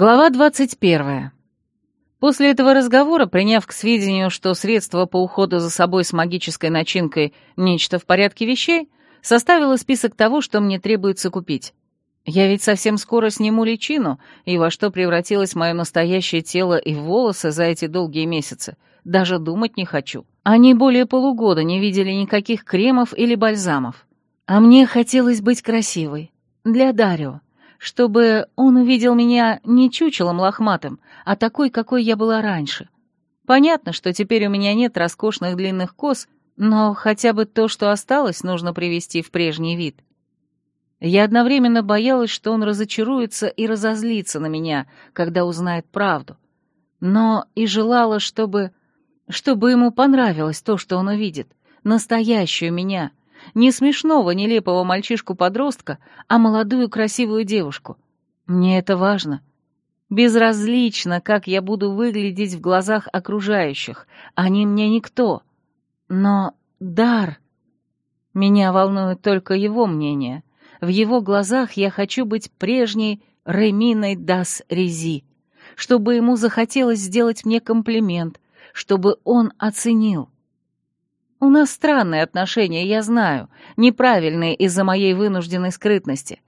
Глава двадцать первая. После этого разговора, приняв к сведению, что средства по уходу за собой с магической начинкой — нечто в порядке вещей, составила список того, что мне требуется купить. Я ведь совсем скоро сниму личину, и во что превратилось мое настоящее тело и волосы за эти долгие месяцы, даже думать не хочу. Они более полугода не видели никаких кремов или бальзамов. А мне хотелось быть красивой. Для Дарио чтобы он увидел меня не чучелом лохматым, а такой, какой я была раньше. Понятно, что теперь у меня нет роскошных длинных кос, но хотя бы то, что осталось, нужно привести в прежний вид. Я одновременно боялась, что он разочаруется и разозлится на меня, когда узнает правду. Но и желала, чтобы... чтобы ему понравилось то, что он увидит, настоящую меня, не смешного, нелепого мальчишку-подростка, а молодую красивую девушку. Мне это важно. Безразлично, как я буду выглядеть в глазах окружающих. Они мне никто. Но дар... Меня волнует только его мнение. В его глазах я хочу быть прежней Реминой Дас Рези, чтобы ему захотелось сделать мне комплимент, чтобы он оценил. У нас странные отношения, я знаю, неправильные из-за моей вынужденной скрытности.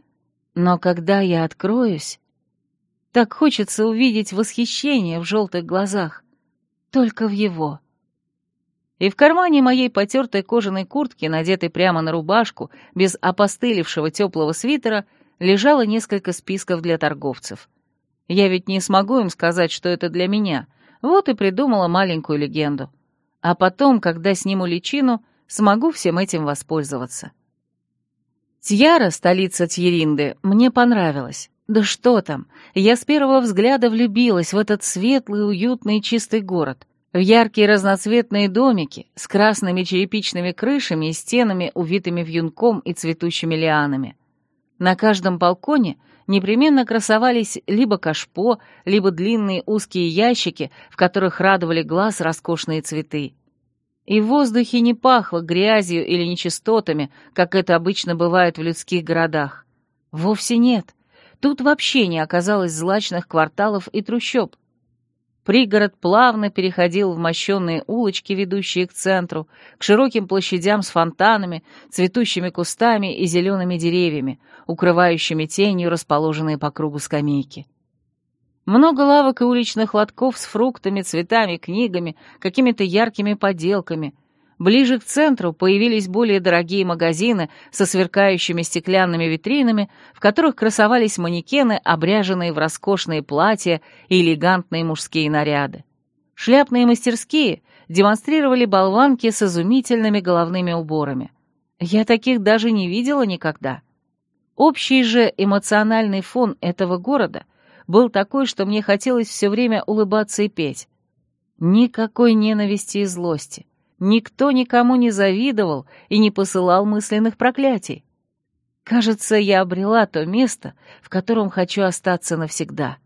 Но когда я откроюсь, так хочется увидеть восхищение в желтых глазах. Только в его. И в кармане моей потертой кожаной куртки, надетой прямо на рубашку, без опостылевшего теплого свитера, лежало несколько списков для торговцев. Я ведь не смогу им сказать, что это для меня, вот и придумала маленькую легенду — а потом, когда сниму личину, смогу всем этим воспользоваться. Тьяра, столица Тьеринды, мне понравилась. Да что там, я с первого взгляда влюбилась в этот светлый, уютный чистый город, в яркие разноцветные домики с красными черепичными крышами и стенами, увитыми вьюнком и цветущими лианами. На каждом балконе непременно красовались либо кашпо, либо длинные узкие ящики, в которых радовали глаз роскошные цветы. И в воздухе не пахло грязью или нечистотами, как это обычно бывает в людских городах. Вовсе нет. Тут вообще не оказалось злачных кварталов и трущоб. Пригород плавно переходил в мощенные улочки, ведущие к центру, к широким площадям с фонтанами, цветущими кустами и зелеными деревьями, укрывающими тенью расположенные по кругу скамейки. Много лавок и уличных лотков с фруктами, цветами, книгами, какими-то яркими поделками. Ближе к центру появились более дорогие магазины со сверкающими стеклянными витринами, в которых красовались манекены, обряженные в роскошные платья и элегантные мужские наряды. Шляпные мастерские демонстрировали болванки с изумительными головными уборами. Я таких даже не видела никогда. Общий же эмоциональный фон этого города был такой, что мне хотелось все время улыбаться и петь. Никакой ненависти и злости. Никто никому не завидовал и не посылал мысленных проклятий. Кажется, я обрела то место, в котором хочу остаться навсегда.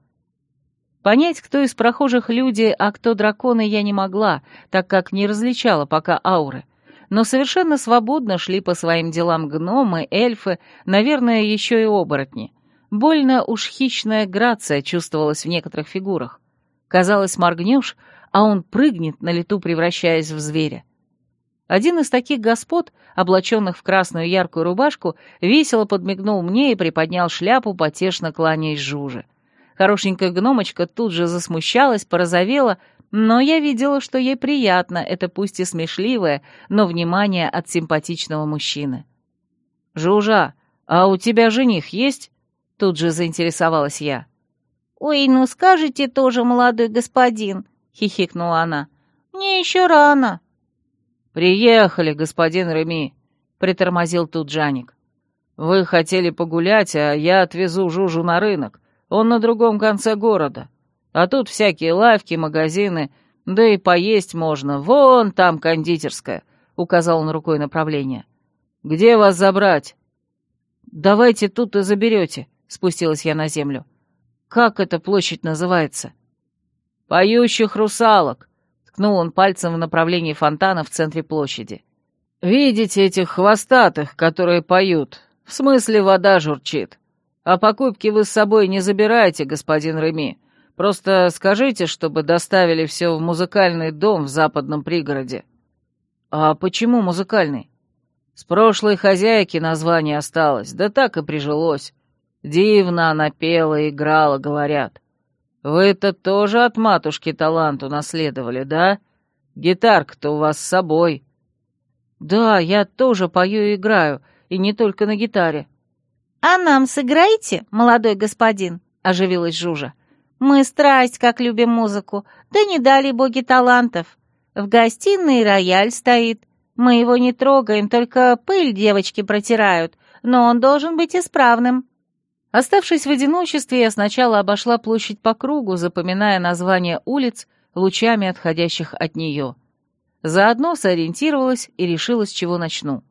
Понять, кто из прохожих люди, а кто драконы, я не могла, так как не различала пока ауры — но совершенно свободно шли по своим делам гномы, эльфы, наверное, еще и оборотни. Больно уж хищная грация чувствовалась в некоторых фигурах. Казалось, моргнешь, а он прыгнет на лету, превращаясь в зверя. Один из таких господ, облаченных в красную яркую рубашку, весело подмигнул мне и приподнял шляпу, потешно кланяясь Жуже. Хорошенькая гномочка тут же засмущалась, порозовела, но я видела, что ей приятно это пусть и смешливое, но внимание от симпатичного мужчины. «Жужа, а у тебя жених есть?» — тут же заинтересовалась я. «Ой, ну скажите тоже, молодой господин», — хихикнула она. «Мне еще рано». «Приехали, господин Реми», — притормозил тут Джаник. «Вы хотели погулять, а я отвезу Жужу на рынок. Он на другом конце города. А тут всякие лавки, магазины, да и поесть можно. Вон там кондитерская», — указал он рукой направление. «Где вас забрать?» «Давайте тут и заберете», — спустилась я на землю. «Как эта площадь называется?» «Поющих русалок», — ткнул он пальцем в направлении фонтана в центре площади. «Видите этих хвостатых, которые поют? В смысле, вода журчит. А покупки вы с собой не забирайте, господин Реми. Просто скажите, чтобы доставили все в музыкальный дом в западном пригороде». «А почему музыкальный?» «С прошлой хозяйки название осталось, да так и прижилось. Дивно она пела и играла, говорят. Вы-то тоже от матушки талант унаследовали, да? Гитарка-то у вас с собой». «Да, я тоже пою и играю, и не только на гитаре». «А нам сыграете, молодой господин?» — оживилась Жужа. «Мы страсть, как любим музыку, да не дали боги талантов. В гостиной рояль стоит. Мы его не трогаем, только пыль девочки протирают, но он должен быть исправным». Оставшись в одиночестве, я сначала обошла площадь по кругу, запоминая названия улиц, лучами отходящих от нее. Заодно сориентировалась и решила, с чего начну.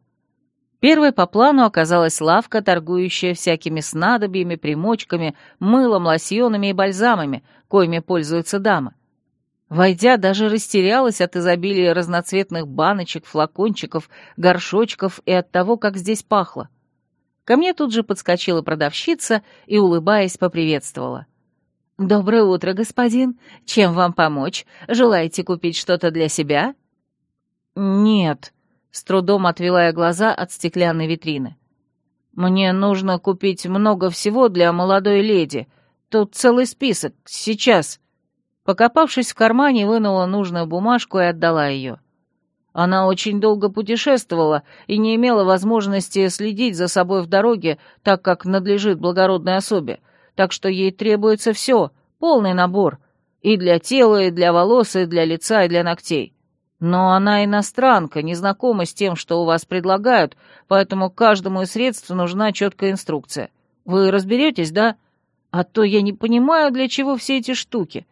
Первой по плану оказалась лавка, торгующая всякими снадобьями, примочками, мылом, лосьонами и бальзамами, коими пользуются дамы. Войдя, даже растерялась от изобилия разноцветных баночек, флакончиков, горшочков и от того, как здесь пахло. Ко мне тут же подскочила продавщица и, улыбаясь, поприветствовала. «Доброе утро, господин. Чем вам помочь? Желаете купить что-то для себя?» «Нет», — с трудом отвела я глаза от стеклянной витрины. «Мне нужно купить много всего для молодой леди. Тут целый список. Сейчас». Покопавшись в кармане, вынула нужную бумажку и отдала ее. Она очень долго путешествовала и не имела возможности следить за собой в дороге, так как надлежит благородной особе, так что ей требуется все, полный набор, и для тела, и для волос, и для лица, и для ногтей. Но она иностранка, не знакома с тем, что у вас предлагают, поэтому каждому из средств нужна четкая инструкция. Вы разберетесь, да? А то я не понимаю, для чего все эти штуки.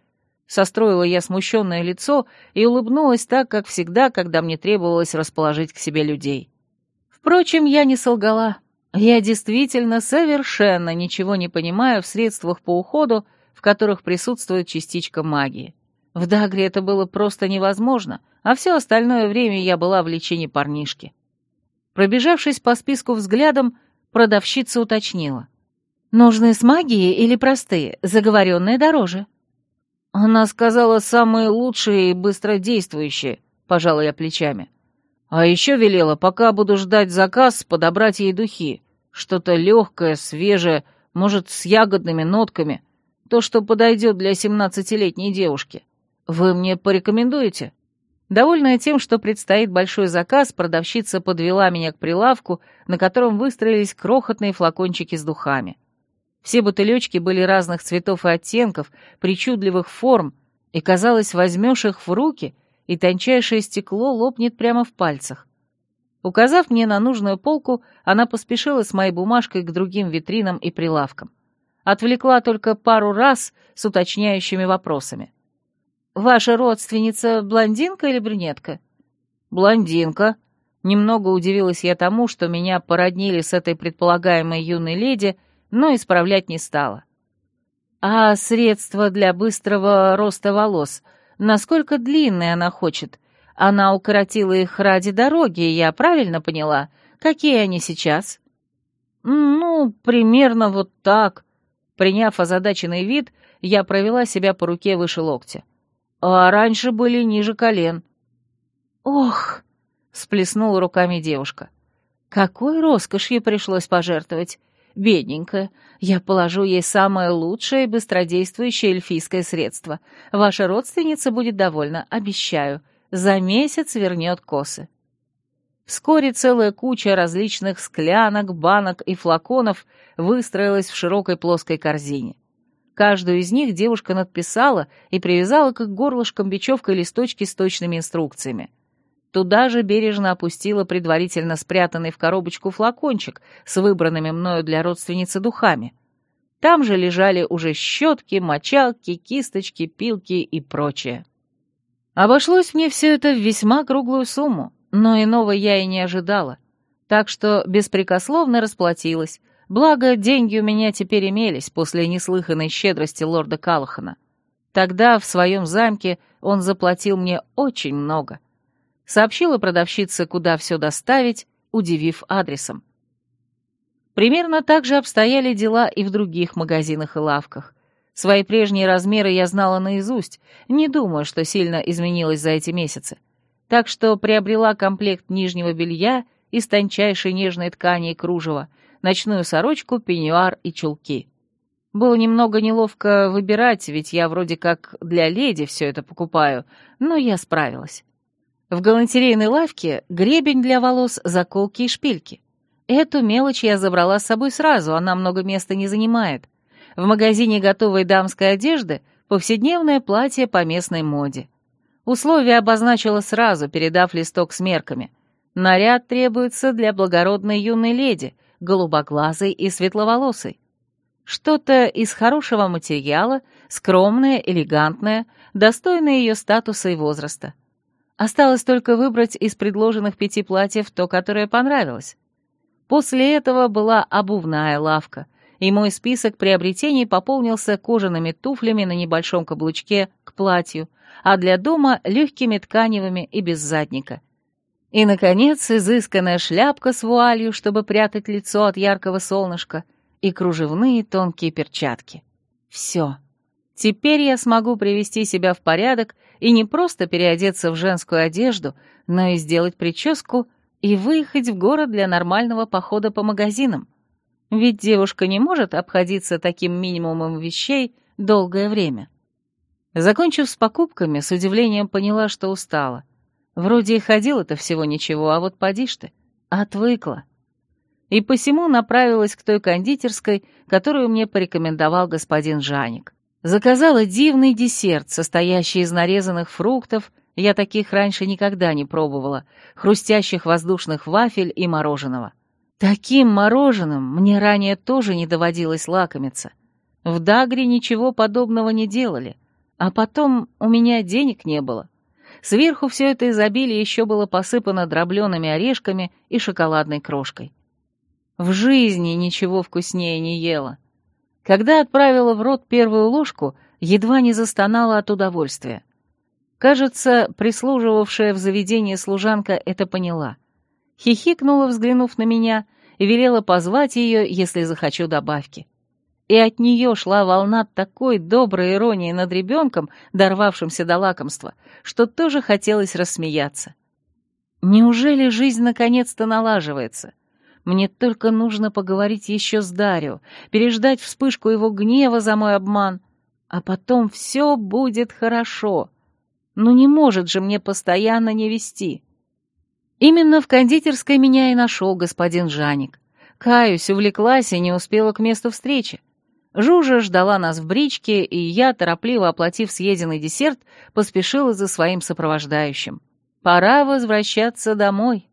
Состроила я смущенное лицо и улыбнулась так, как всегда, когда мне требовалось расположить к себе людей. Впрочем, я не солгала. Я действительно совершенно ничего не понимаю в средствах по уходу, в которых присутствует частичка магии. В Дагре это было просто невозможно, а все остальное время я была в лечении парнишки. Пробежавшись по списку взглядом, продавщица уточнила. «Нужны с магией или простые, заговоренные дороже?» «Она сказала самые лучшие и быстродействующие», — пожала я плечами. «А еще велела, пока буду ждать заказ, подобрать ей духи. Что-то легкое, свежее, может, с ягодными нотками. То, что подойдет для семнадцатилетней девушки. Вы мне порекомендуете?» Довольная тем, что предстоит большой заказ, продавщица подвела меня к прилавку, на котором выстроились крохотные флакончики с духами. Все бутылечки были разных цветов и оттенков, причудливых форм, и, казалось, возьмешь их в руки, и тончайшее стекло лопнет прямо в пальцах. Указав мне на нужную полку, она поспешила с моей бумажкой к другим витринам и прилавкам. Отвлекла только пару раз с уточняющими вопросами. «Ваша родственница блондинка или брюнетка?» «Блондинка». Немного удивилась я тому, что меня породнили с этой предполагаемой юной леди — но исправлять не стала. А средства для быстрого роста волос, насколько длинные она хочет? Она укоротила их ради дороги, я правильно поняла? Какие они сейчас? Ну, примерно вот так. Приняв озадаченный вид, я провела себя по руке выше локтя. А раньше были ниже колен. Ох, сплеснула руками девушка. Какой роскошью пришлось пожертвовать. Бедненькая, я положу ей самое лучшее и быстродействующее эльфийское средство. Ваша родственница будет довольна, обещаю. За месяц вернет косы. Вскоре целая куча различных склянок, банок и флаконов выстроилась в широкой плоской корзине. Каждую из них девушка надписала и привязала к горлышкам бечевкой листочки с точными инструкциями. Туда же бережно опустила предварительно спрятанный в коробочку флакончик с выбранными мною для родственницы духами. Там же лежали уже щетки, мочалки, кисточки, пилки и прочее. Обошлось мне все это в весьма круглую сумму, но иного я и не ожидала, так что беспрекословно расплатилась, благо деньги у меня теперь имелись после неслыханной щедрости лорда Калахана. Тогда в своем замке он заплатил мне очень много — сообщила продавщице, куда все доставить, удивив адресом. Примерно так же обстояли дела и в других магазинах и лавках. Свои прежние размеры я знала наизусть, не думая, что сильно изменилось за эти месяцы. Так что приобрела комплект нижнего белья из тончайшей нежной ткани и кружева, ночную сорочку, пеньюар и чулки. Было немного неловко выбирать, ведь я вроде как для леди все это покупаю, но я справилась. В галантерейной лавке гребень для волос, заколки и шпильки. Эту мелочь я забрала с собой сразу, она много места не занимает. В магазине готовой дамской одежды повседневное платье по местной моде. Условия обозначила сразу, передав листок с мерками. Наряд требуется для благородной юной леди, голубоглазой и светловолосой. Что-то из хорошего материала, скромное, элегантное, достойное ее статуса и возраста. Осталось только выбрать из предложенных пяти платьев то, которое понравилось. После этого была обувная лавка, и мой список приобретений пополнился кожаными туфлями на небольшом каблучке к платью, а для дома — легкими тканевыми и без задника. И, наконец, изысканная шляпка с вуалью, чтобы прятать лицо от яркого солнышка, и кружевные тонкие перчатки. Все. Теперь я смогу привести себя в порядок и не просто переодеться в женскую одежду, но и сделать прическу — и выехать в город для нормального похода по магазинам. Ведь девушка не может обходиться таким минимумом вещей долгое время. Закончив с покупками, с удивлением поняла, что устала. Вроде и ходила-то всего ничего, а вот поди ж ты, отвыкла. И посему направилась к той кондитерской, которую мне порекомендовал господин Жаник. Заказала дивный десерт, состоящий из нарезанных фруктов, я таких раньше никогда не пробовала, хрустящих воздушных вафель и мороженого. Таким мороженым мне ранее тоже не доводилось лакомиться. В Дагре ничего подобного не делали, а потом у меня денег не было. Сверху все это изобилие еще было посыпано дроблеными орешками и шоколадной крошкой. В жизни ничего вкуснее не ела. Когда отправила в рот первую ложку, едва не застонала от удовольствия. Кажется, прислуживавшая в заведении служанка это поняла. Хихикнула, взглянув на меня, и велела позвать ее, если захочу добавки. И от нее шла волна такой доброй иронии над ребенком, дорвавшимся до лакомства, что тоже хотелось рассмеяться. Неужели жизнь наконец-то налаживается? Мне только нужно поговорить еще с Дарио, переждать вспышку его гнева за мой обман, а потом все будет хорошо. Ну не может же мне постоянно не вести. Именно в кондитерской меня и нашел господин Жаник. Каюсь, увлеклась и не успела к месту встречи. Жужа ждала нас в бричке, и я, торопливо оплатив съеденный десерт, поспешила за своим сопровождающим. Пора возвращаться домой.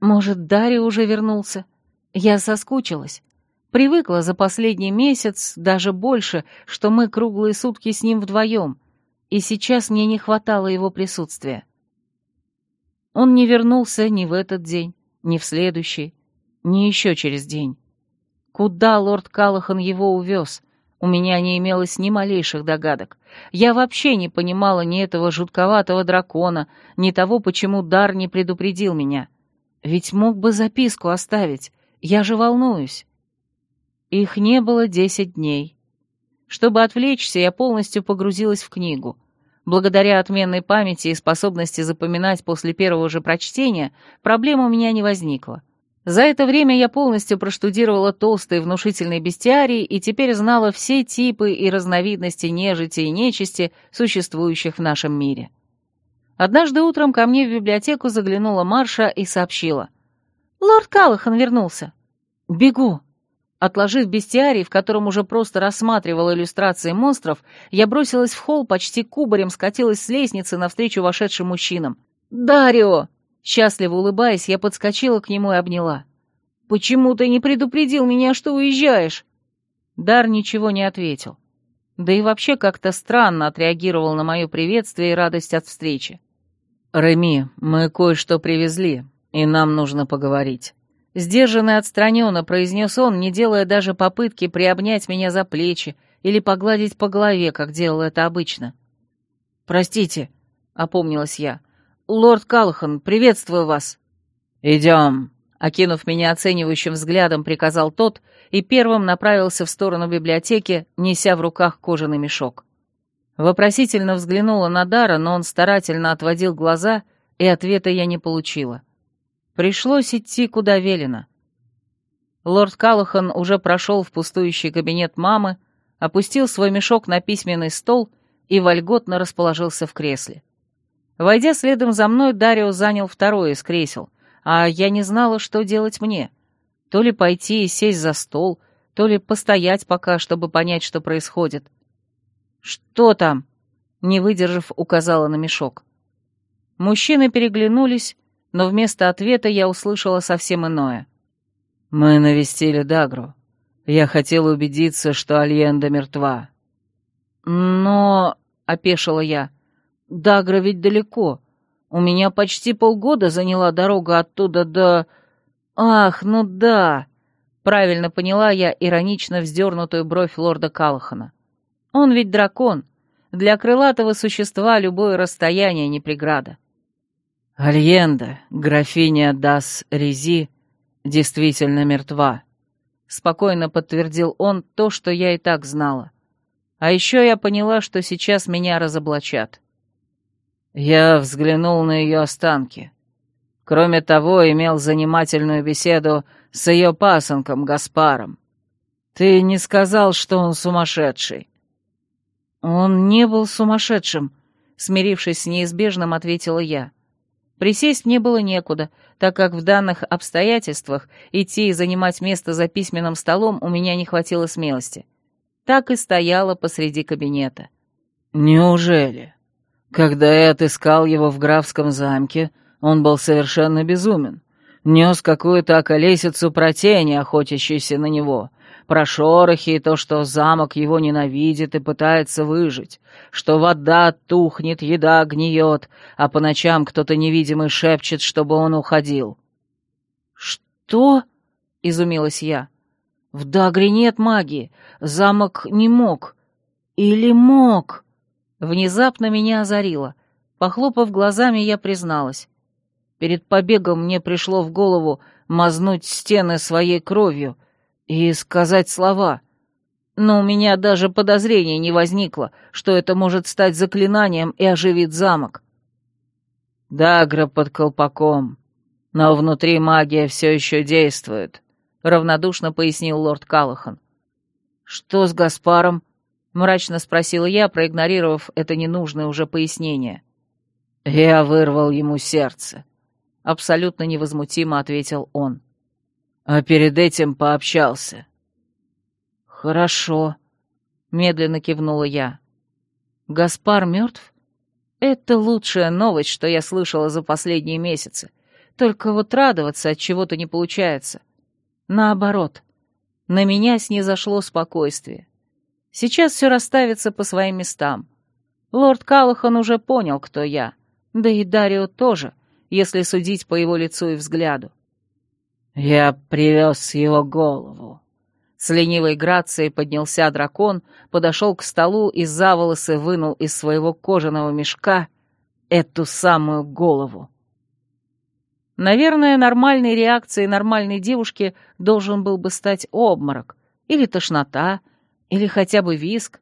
Может, Дарья уже вернулся? Я соскучилась. Привыкла за последний месяц, даже больше, что мы круглые сутки с ним вдвоем — и сейчас мне не хватало его присутствия. Он не вернулся ни в этот день, ни в следующий, ни еще через день. Куда лорд Калахан его увез? У меня не имелось ни малейших догадок. Я вообще не понимала ни этого жутковатого дракона, ни того, почему Дар не предупредил меня. Ведь мог бы записку оставить, я же волнуюсь. Их не было десять дней. Чтобы отвлечься, я полностью погрузилась в книгу. Благодаря отменной памяти и способности запоминать после первого же прочтения, проблем у меня не возникло. За это время я полностью проштудировала толстый внушительный бестиарий и теперь знала все типы и разновидности нежити и нечисти, существующих в нашем мире. Однажды утром ко мне в библиотеку заглянула Марша и сообщила. «Лорд Каллахан вернулся». «Бегу», Отложив бестиарий, в котором уже просто рассматривала иллюстрации монстров, я бросилась в холл, почти кубарем скатилась с лестницы навстречу вошедшим мужчинам. «Дарио!» Счастливо улыбаясь, я подскочила к нему и обняла. «Почему ты не предупредил меня, что уезжаешь?» Дар ничего не ответил. Да и вообще как-то странно отреагировал на мое приветствие и радость от встречи. «Реми, мы кое-что привезли, и нам нужно поговорить». Сдержанно и отстраненно произнес он, не делая даже попытки приобнять меня за плечи или погладить по голове, как делал это обычно. «Простите», — опомнилась я. «Лорд Каллахан, приветствую вас». «Идем», — Окинув меня оценивающим взглядом, приказал тот и первым направился в сторону библиотеки, неся в руках кожаный мешок. Вопросительно взглянула на Дара, но он старательно отводил глаза, и ответа я не получила. Пришлось идти, куда велено. Лорд Калахан уже прошел в пустующий кабинет мамы, опустил свой мешок на письменный стол и вольготно расположился в кресле. Войдя следом за мной, Дарио занял второе из кресел, а я не знала, что делать мне. То ли пойти и сесть за стол, то ли постоять пока, чтобы понять, что происходит. «Что там?» — не выдержав, указала на мешок. Мужчины переглянулись, но вместо ответа я услышала совсем иное. «Мы навестили Дагру. Я хотел убедиться, что Альенда мертва». «Но...» — опешила я. Дагра ведь далеко. У меня почти полгода заняла дорога оттуда до... Ах, ну да. Правильно поняла я иронично вздернутую бровь лорда Калахана. Он ведь дракон. Для крылатого существа любое расстояние не преграда. Альенда, графиня Дас Рези, действительно мертва. Спокойно подтвердил он то, что я и так знала. А еще я поняла, что сейчас меня разоблачат. Я взглянул на ее останки. Кроме того, имел занимательную беседу с ее пасынком Гаспаром. Ты не сказал, что он сумасшедший. Он не был сумасшедшим, смирившись с неизбежным, ответила я. Присесть мне было некуда, так как в данных обстоятельствах идти и занимать место за письменным столом у меня не хватило смелости. Так и стояла посреди кабинета. «Неужели?» Когда я отыскал его в графском замке, он был совершенно безумен. Нес какую-то околесицу про тени, охотящуюся на него, про шорохи и то, что замок его ненавидит и пытается выжить, что вода тухнет, еда гниет, а по ночам кто-то невидимый шепчет, чтобы он уходил. «Что?» — изумилась я. «В Дагре нет магии. Замок не мог. Или мог?» Внезапно меня озарило. Похлопав глазами, я призналась. Перед побегом мне пришло в голову мазнуть стены своей кровью и сказать слова. Но у меня даже подозрения не возникло, что это может стать заклинанием и оживить замок. «Дагра под колпаком, но внутри магия все еще действует», — равнодушно пояснил лорд Калахан. «Что с Гаспаром?» — мрачно спросила я, проигнорировав это ненужное уже пояснение. «Я вырвал ему сердце», — абсолютно невозмутимо ответил он. «А перед этим пообщался». «Хорошо», — медленно кивнула я. «Гаспар мертв? Это лучшая новость, что я слышала за последние месяцы. Только вот радоваться от чего-то не получается. Наоборот, на меня снизошло спокойствие. Сейчас все расставится по своим местам. Лорд Калахан уже понял, кто я. Да и Дарио тоже, если судить по его лицу и взгляду. «Я привез его голову». С ленивой грацией поднялся дракон, подошел к столу и за волосы вынул из своего кожаного мешка эту самую голову. Наверное, нормальной реакцией нормальной девушки должен был бы стать обморок, или тошнота, или хотя бы виск.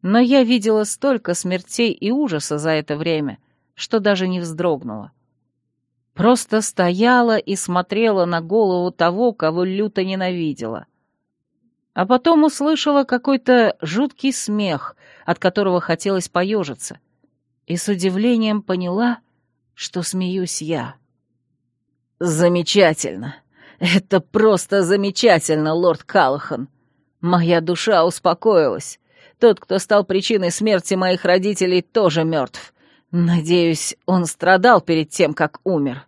Но я видела столько смертей и ужаса за это время, что даже не вздрогнула. Просто стояла и смотрела на голову того, кого люто ненавидела. А потом услышала какой-то жуткий смех, от которого хотелось поежиться, и с удивлением поняла, что смеюсь я. «Замечательно! Это просто замечательно, лорд Калахан!» Моя душа успокоилась. Тот, кто стал причиной смерти моих родителей, тоже мертв. Надеюсь, он страдал перед тем, как умер.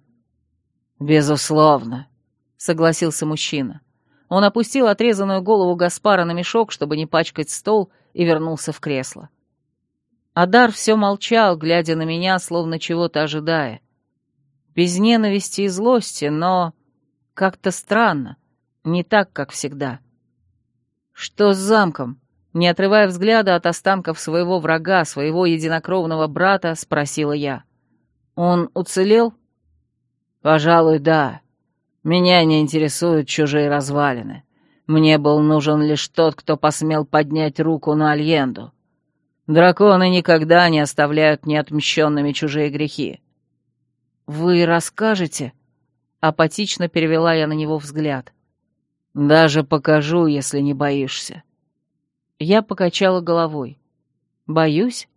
«Безусловно», — согласился мужчина. Он опустил отрезанную голову Гаспара на мешок, чтобы не пачкать стол, и вернулся в кресло. Адар все молчал, глядя на меня, словно чего-то ожидая. Без ненависти и злости, но как-то странно, не так, как всегда. «Что с замком?» Не отрывая взгляда от останков своего врага, своего единокровного брата, спросила я. «Он уцелел?» «Пожалуй, да. Меня не интересуют чужие развалины. Мне был нужен лишь тот, кто посмел поднять руку на Альенду. Драконы никогда не оставляют неотмщенными чужие грехи. «Вы расскажете?» — апатично перевела я на него взгляд. «Даже покажу, если не боишься». Я покачала головой. «Боюсь?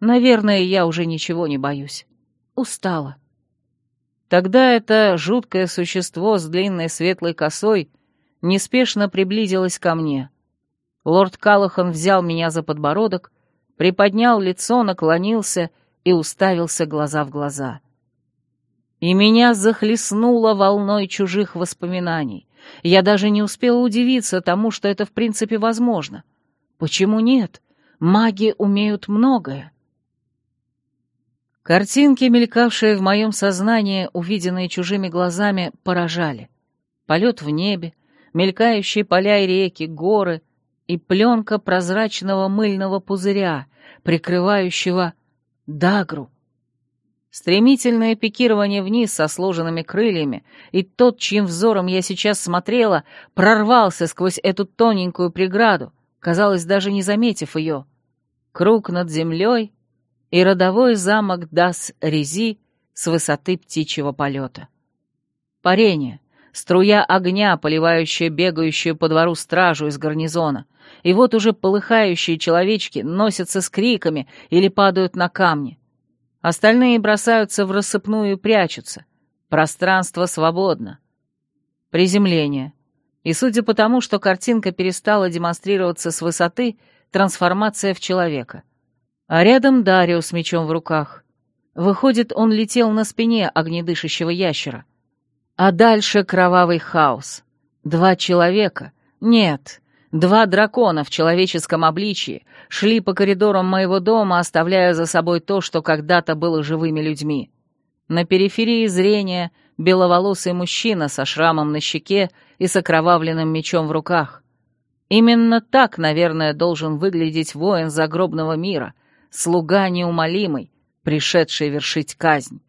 Наверное, я уже ничего не боюсь. Устала». Тогда это жуткое существо с длинной светлой косой неспешно приблизилось ко мне. Лорд Калахан взял меня за подбородок, приподнял лицо, наклонился и уставился глаза в глаза. И меня захлестнуло волной чужих воспоминаний. Я даже не успела удивиться тому, что это в принципе возможно. Почему нет? Маги умеют многое. Картинки, мелькавшие в моем сознании, увиденные чужими глазами, поражали. Полет в небе, мелькающие поля и реки, горы и пленка прозрачного мыльного пузыря, прикрывающего Дагру. Стремительное пикирование вниз со сложенными крыльями, и тот, чьим взором я сейчас смотрела, прорвался сквозь эту тоненькую преграду, казалось, даже не заметив ее. Круг над землей, и родовой замок Дас Рези с высоты птичьего полета. Парение, струя огня, поливающая бегающую по двору стражу из гарнизона, и вот уже полыхающие человечки носятся с криками или падают на камни. Остальные бросаются в рассыпную и прячутся. Пространство свободно. Приземление. И судя по тому, что картинка перестала демонстрироваться с высоты, трансформация в человека — а рядом Дарио с мечом в руках. Выходит, он летел на спине огнедышащего ящера. А дальше кровавый хаос. Два человека. Нет, два дракона в человеческом обличии шли по коридорам моего дома, оставляя за собой то, что когда-то было живыми людьми. На периферии зрения беловолосый мужчина со шрамом на щеке и с окровавленным мечом в руках. Именно так, наверное, должен выглядеть воин загробного мира, слуга неумолимый, пришедший вершить казнь.